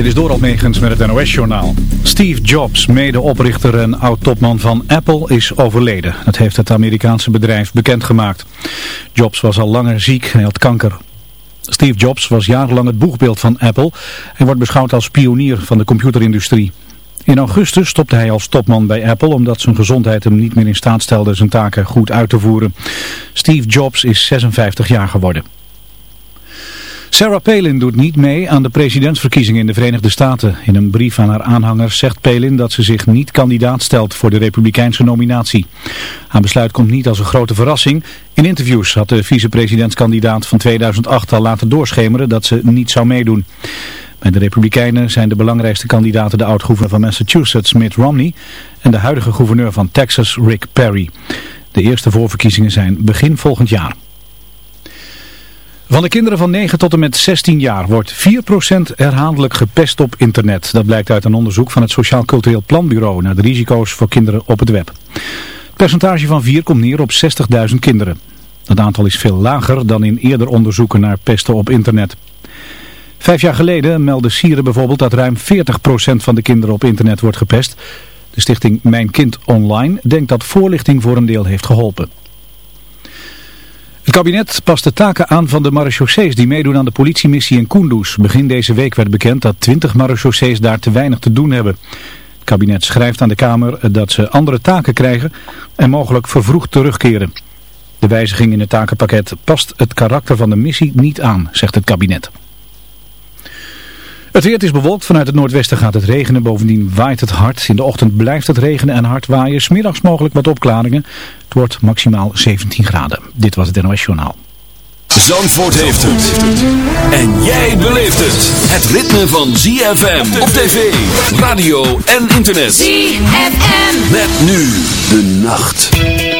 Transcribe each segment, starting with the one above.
Dit is Doral Megens met het NOS-journaal. Steve Jobs, medeoprichter en oud-topman van Apple, is overleden. Dat heeft het Amerikaanse bedrijf bekendgemaakt. Jobs was al langer ziek, hij had kanker. Steve Jobs was jarenlang het boegbeeld van Apple en wordt beschouwd als pionier van de computerindustrie. In augustus stopte hij als topman bij Apple omdat zijn gezondheid hem niet meer in staat stelde zijn taken goed uit te voeren. Steve Jobs is 56 jaar geworden. Sarah Palin doet niet mee aan de presidentsverkiezingen in de Verenigde Staten. In een brief aan haar aanhangers zegt Palin dat ze zich niet kandidaat stelt voor de republikeinse nominatie. Haar besluit komt niet als een grote verrassing. In interviews had de vicepresidentskandidaat van 2008 al laten doorschemeren dat ze niet zou meedoen. Bij de Republikeinen zijn de belangrijkste kandidaten de oud-gouverneur van Massachusetts Mitt Romney en de huidige gouverneur van Texas Rick Perry. De eerste voorverkiezingen zijn begin volgend jaar. Van de kinderen van 9 tot en met 16 jaar wordt 4% herhaaldelijk gepest op internet. Dat blijkt uit een onderzoek van het Sociaal Cultureel Planbureau naar de risico's voor kinderen op het web. Het percentage van 4 komt neer op 60.000 kinderen. Dat aantal is veel lager dan in eerder onderzoeken naar pesten op internet. Vijf jaar geleden meldde Sieren bijvoorbeeld dat ruim 40% van de kinderen op internet wordt gepest. De stichting Mijn Kind Online denkt dat voorlichting voor een deel heeft geholpen. Het kabinet past de taken aan van de marechaussees die meedoen aan de politiemissie in Kunduz. Begin deze week werd bekend dat 20 marechaussees daar te weinig te doen hebben. Het kabinet schrijft aan de Kamer dat ze andere taken krijgen en mogelijk vervroegd terugkeren. De wijziging in het takenpakket past het karakter van de missie niet aan, zegt het kabinet. Het weer is bewolkt. Vanuit het noordwesten gaat het regenen. Bovendien waait het hard. In de ochtend blijft het regenen en hard waaien. Smiddags mogelijk wat opklaringen. Het wordt maximaal 17 graden. Dit was het NOS Journaal. Zandvoort heeft het. En jij beleeft het. Het ritme van ZFM op tv, radio en internet. ZFM. Met nu de nacht.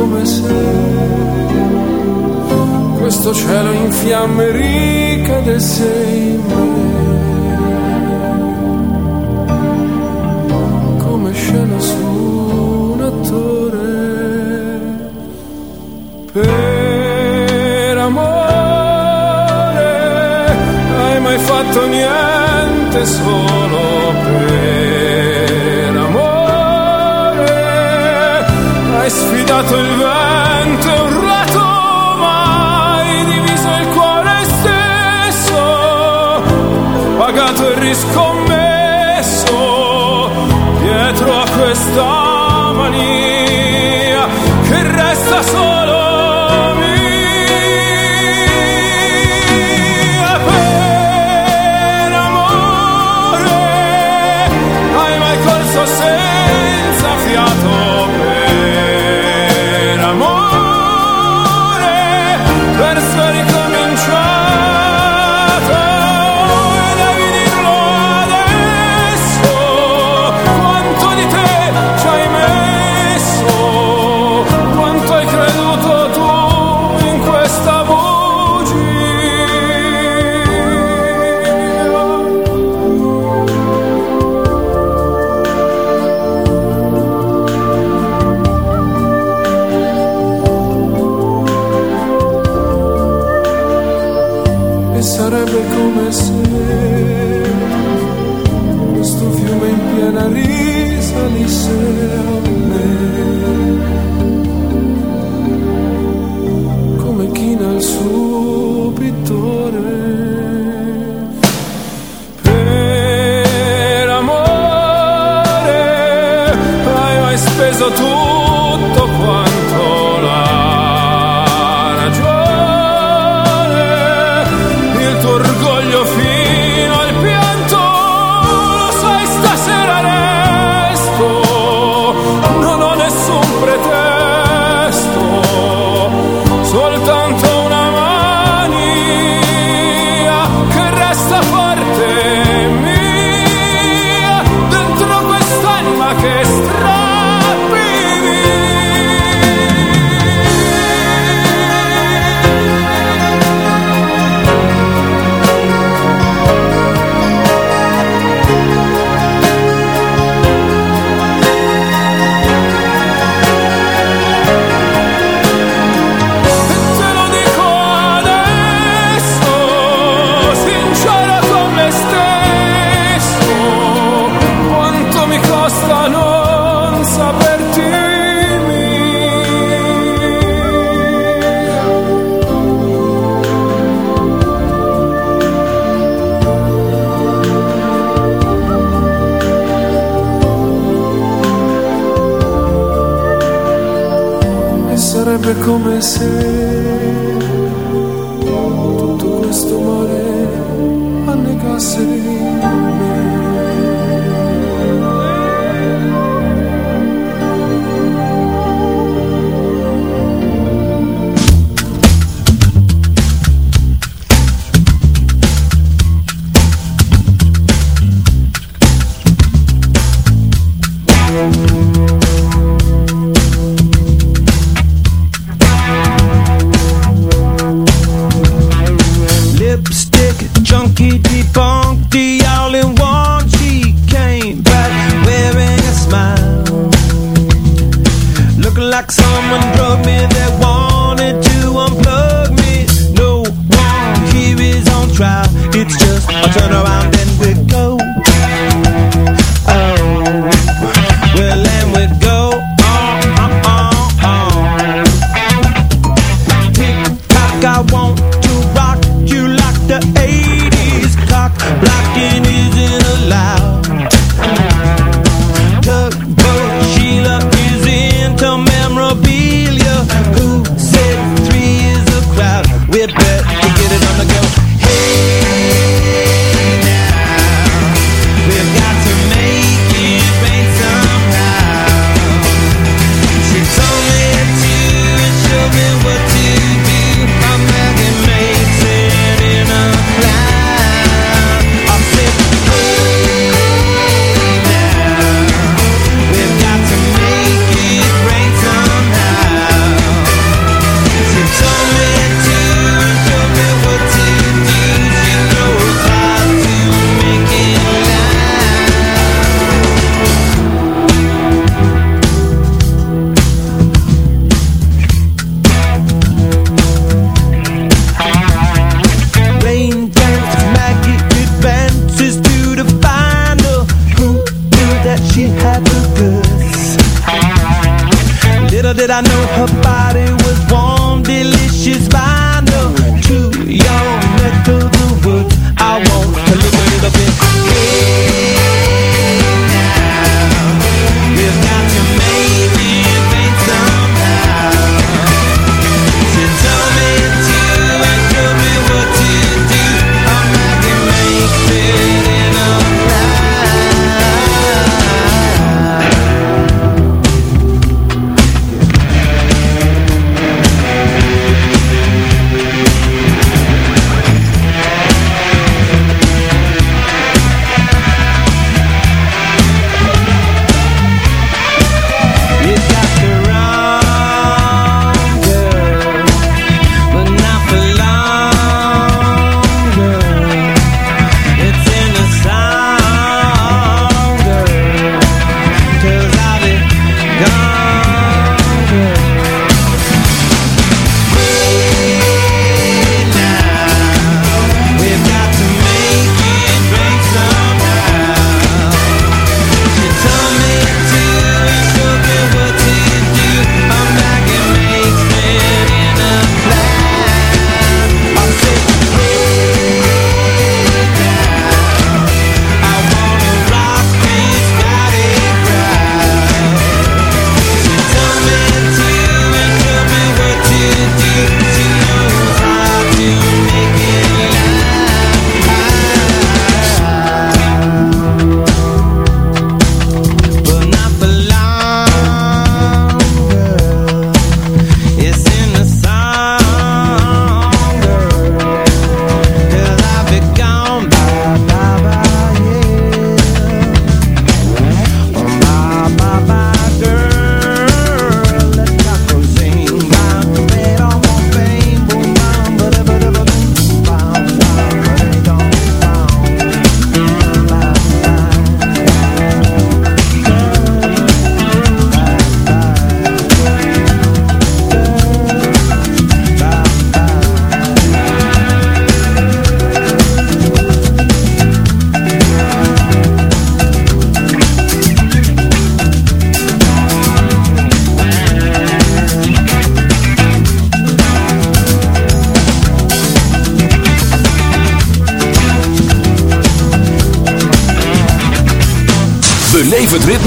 come se questo cielo in fiamme ricade sei in me, come scena su un attore. Per amore hai mai fatto niente solo? sfidato il vento e urlato mai, diviso il cuore stesso, pagato e riscommesso dietro a questa maniera. Sarebbe come se tutto questo mare annegasse.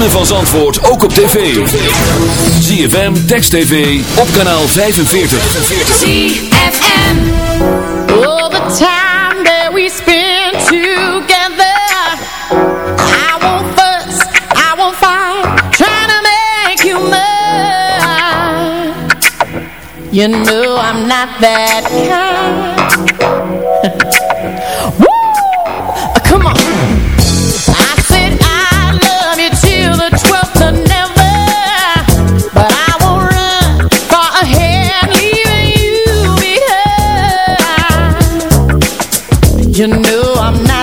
ritme van Zandvoort ook op tv. ZFM, Text TV, op kanaal 45. ZFM All the time that we spend together I won't fuss, I won't fight Trying to make you mine You know I'm not that kind You know I'm not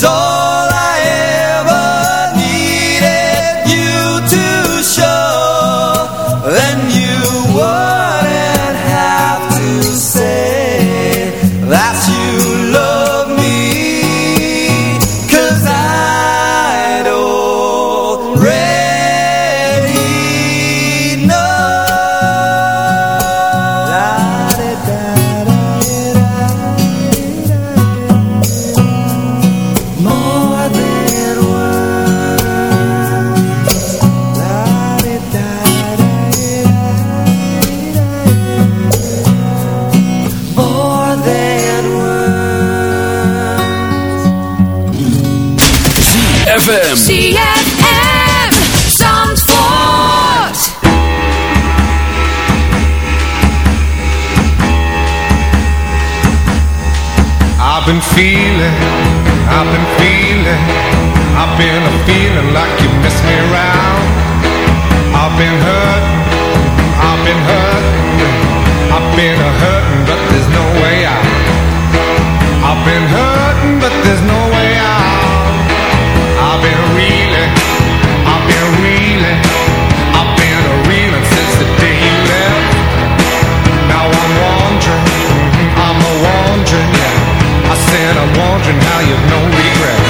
is all been feeling like you miss me around. I've been hurt, I've been hurt, I've been a hurting, but there's no way out. I've been hurting, but there's no way out. I've been reeling, I've been reeling, I've been a reeling since the day you left. Now I'm wandering, I'm a wandering, yeah. I said I'm wondering how you've no regret.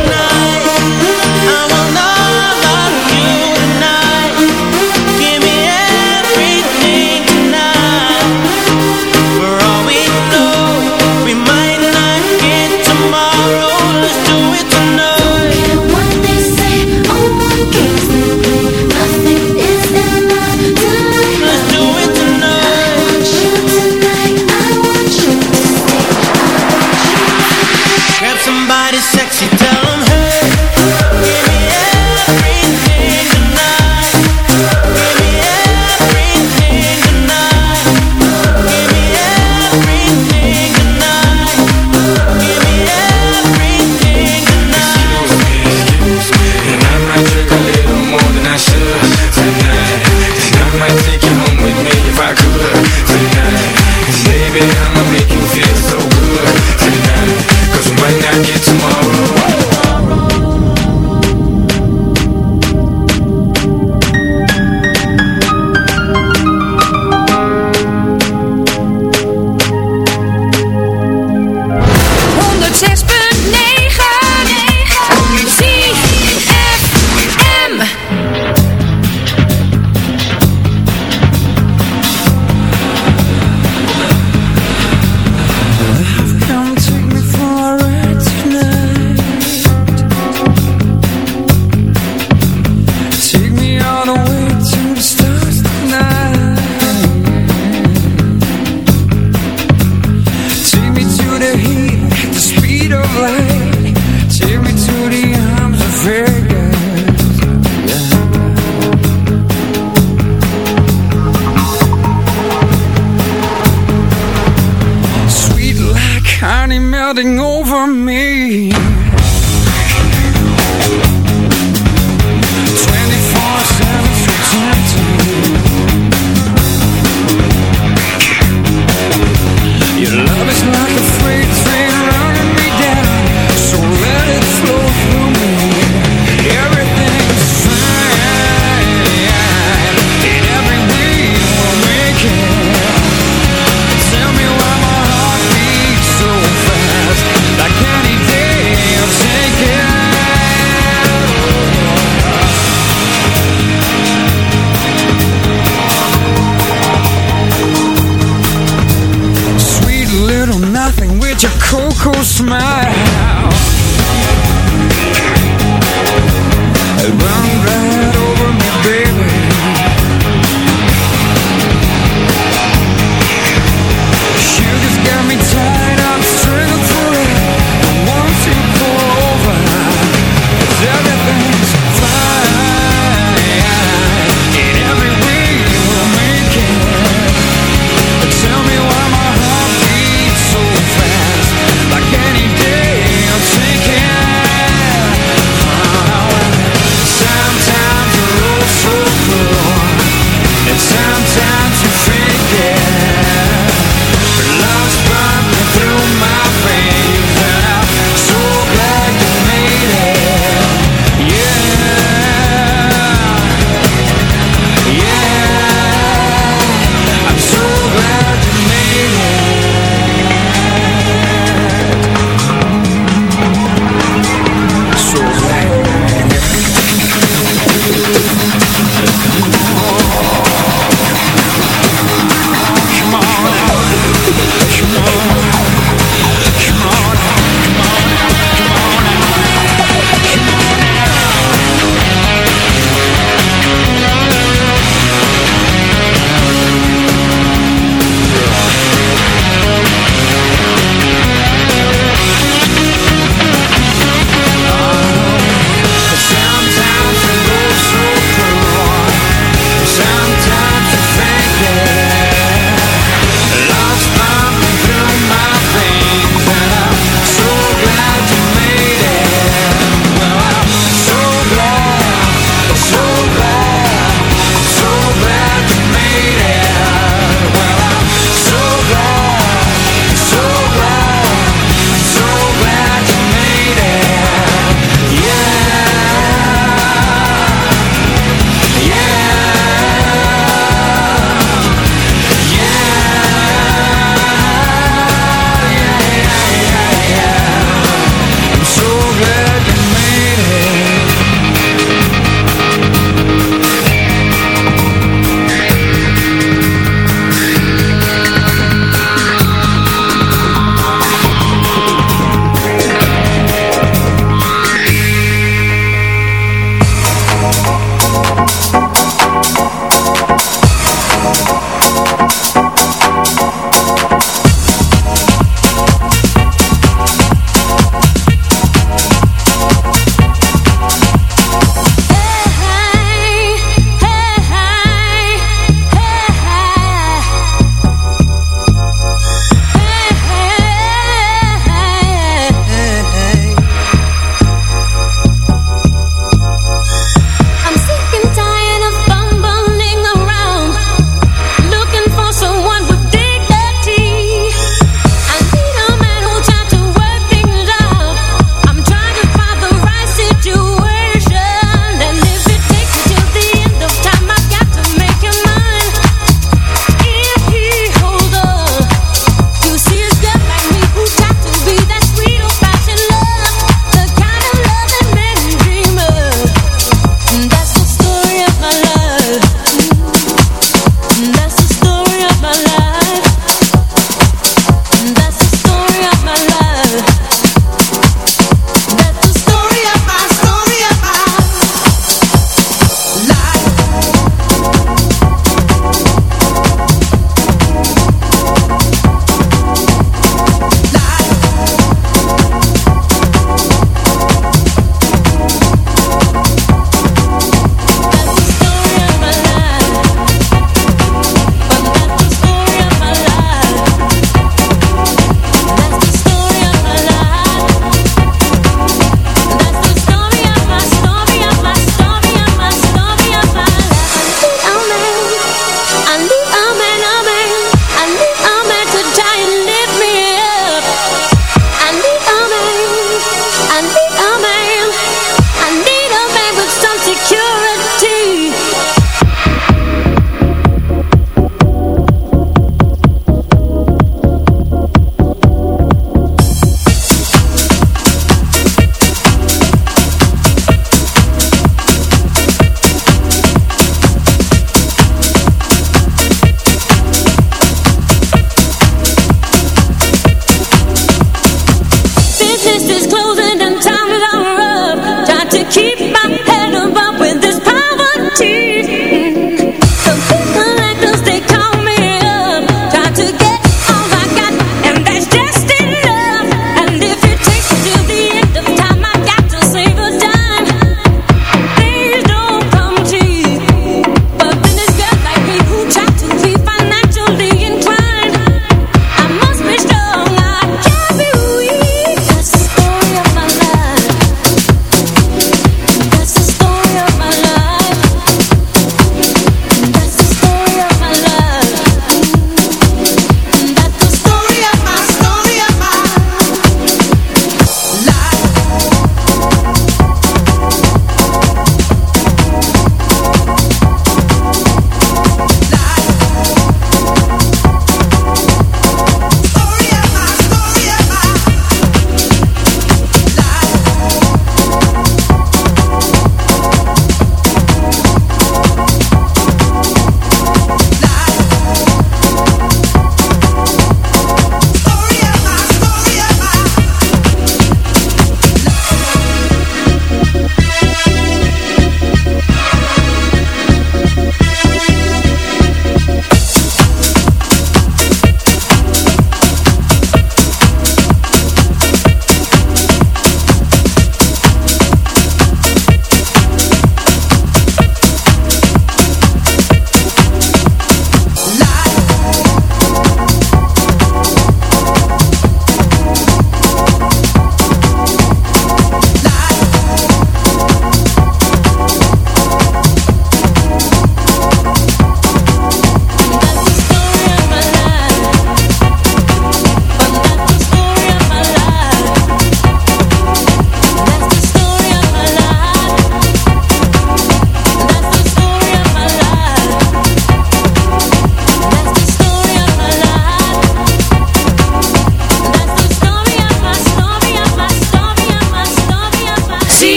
cross my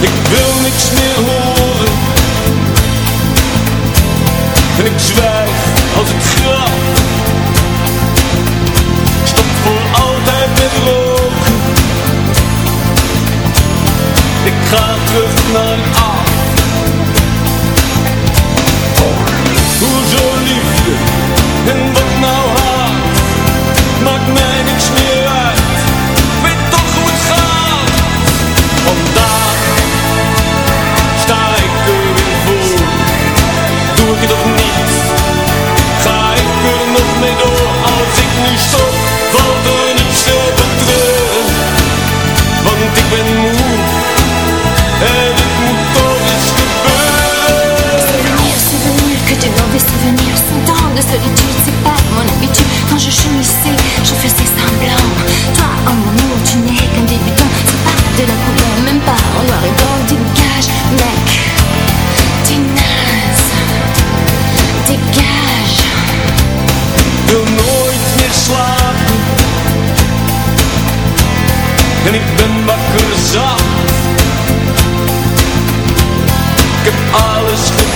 Ik wil niks meer horen. En ik zwijg als ik graf. Stop voor altijd met roken. Ik ga terug naar af. Hoezo liefde de solitude, c'est pas mon habitude. Quand je chemissais, je faisais semblant. Toi, en mon amour, tu n'es qu'un débutant. C'est pas de la couleur, même pas en noir et blanc. Dégage, mec, t'es naze Dégage wil nooit meer slapen En ik ben wakker Ik heb alles gedaan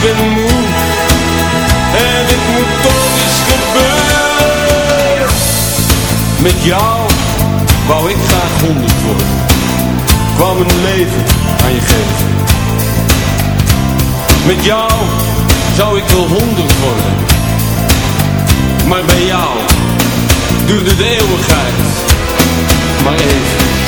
ik ben moe en het moet toch eens gebeuren. Met jou wou ik graag honderd worden. Kwam een leven aan je geven. Met jou zou ik wel honderd worden. Maar bij jou duurde de eeuwigheid maar even.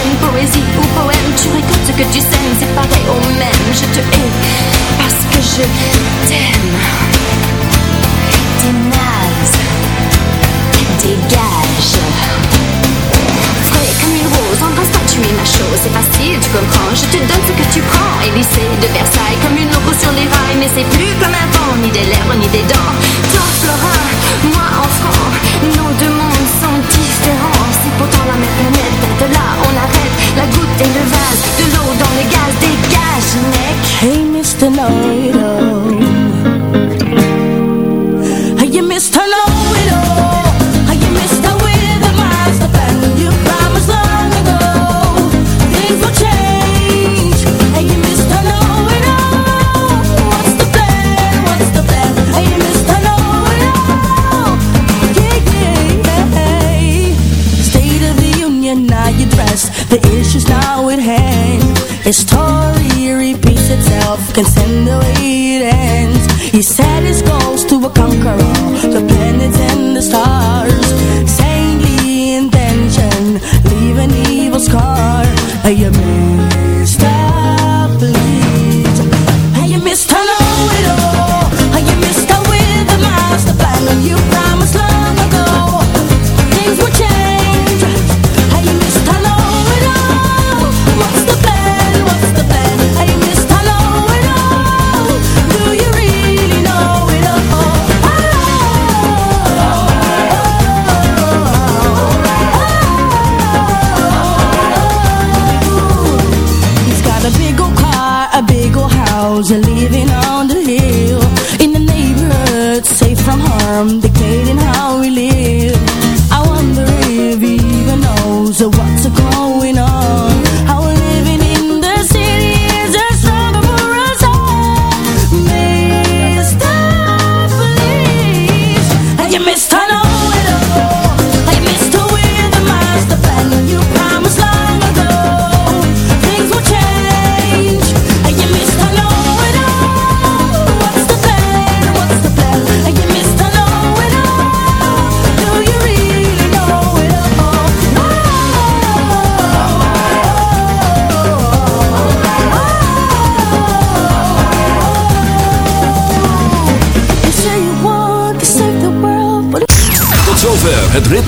poésie ou poème Tu récoltes ce que tu sèmes, c'est pareil au même. Je te hais parce que je t'aime. T'es naze Dégage. Frais comme une rose, embrasse-toi, tu es ma chose. C'est facile, tu comprends, je te donne ce que tu prends. Élysée de Versailles, comme une loco sur les rails. Mais c'est plus comme un vent, ni des lèvres, ni des dents. Toi, Florin, moi, enfant Nos deux mondes sont différents. C'est pourtant la même planète, de là on arrête La goutte et le vase, de l'eau dans le gaz Dégage, mec Hey, Mr. Know-it-all repeats itself Concern the way it ends He set his goals to conquer all The planets and the stars. Saintly intention Leave an evil scar. Hey,